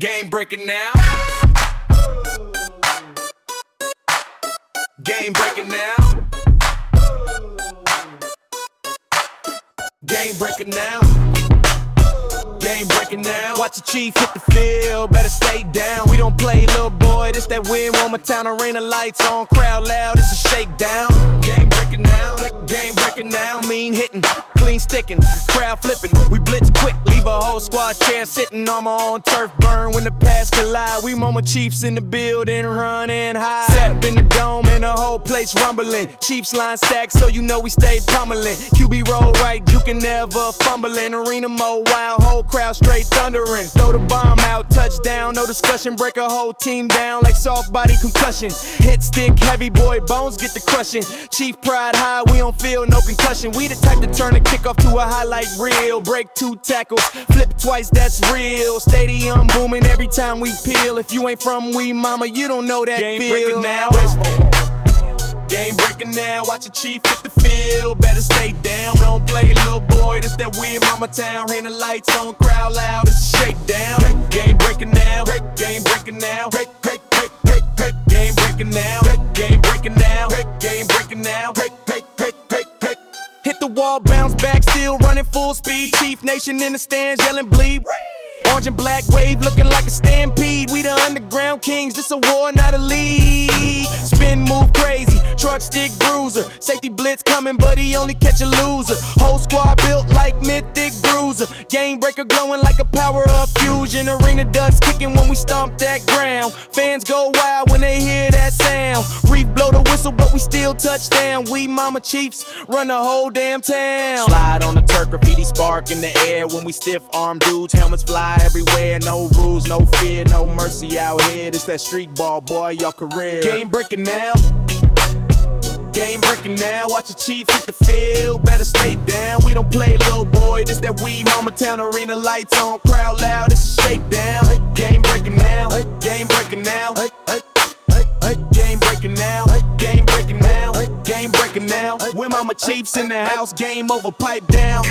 Game breaking now. Game breaking now. Game breaking now. Game breaking now. Watch the chief hit the field, better stay down. We don't play, little boy. This that win, Roma Town arena lights on, crowd loud. It's a shakedown. Game breaking now. Game breaking now. Mean hitting, clean sticking, crowd flipping. We blitz quick, a whole squad chair sitting on my own turf burn when the past collide. We Mama Chiefs in the building, running high. Whole place rumbling. Chiefs line stacked, so you know we stay pummeling. QB roll right, you can never fumbling. Arena mo wild, whole crowd straight thundering. Throw the bomb out, touchdown, no discussion. Break a whole team down like soft body concussion. Hit stick heavy, boy, bones get the crushing. Chief pride high, we don't feel no concussion. We the type to turn a kickoff to a highlight reel. Break two tackles, flip twice, that's real. Stadium booming every time we peel. If you ain't from we mama, you don't know that Game feel. breaking now. Game breaking now, watch the chief hit the field. Better stay down, don't play, little boy. This that weird mama town. Rain the lights on, crowd loud. It's a shakedown. Game breaking now, game breaking now. Game breaking now, game breaking now. Game breaking now. Hit the wall, bounce back, still running full speed. Chief Nation in the stands, yelling bleed. Orange and black wave looking like a stampede. We the underground kings, this a war, not a league. Spin move truck stick bruiser. Safety blitz coming, but he only catch a loser. Whole squad built like mythic bruiser. Game breaker glowing like a power up fusion. Arena dust kicking when we stomp that ground. Fans go wild when they hear that sound. Reef blow the whistle, but we still touchdown. We mama chiefs run the whole damn town. Slide on the turf, graffiti spark in the air when we stiff arm dudes. Helmets fly everywhere, no rules, no fear, no mercy out here. This that street ball, boy, your career. Game breaking now. Game breaking now, watch the chief hit the field. Better stay down, we don't play, little boy. This that we mama town arena lights on, crowd loud. It's a shakedown. Game breaking now, game breaking now. Game breaking now, game breaking now, game breaking now. When mama chiefs in the house, game over, pipe down.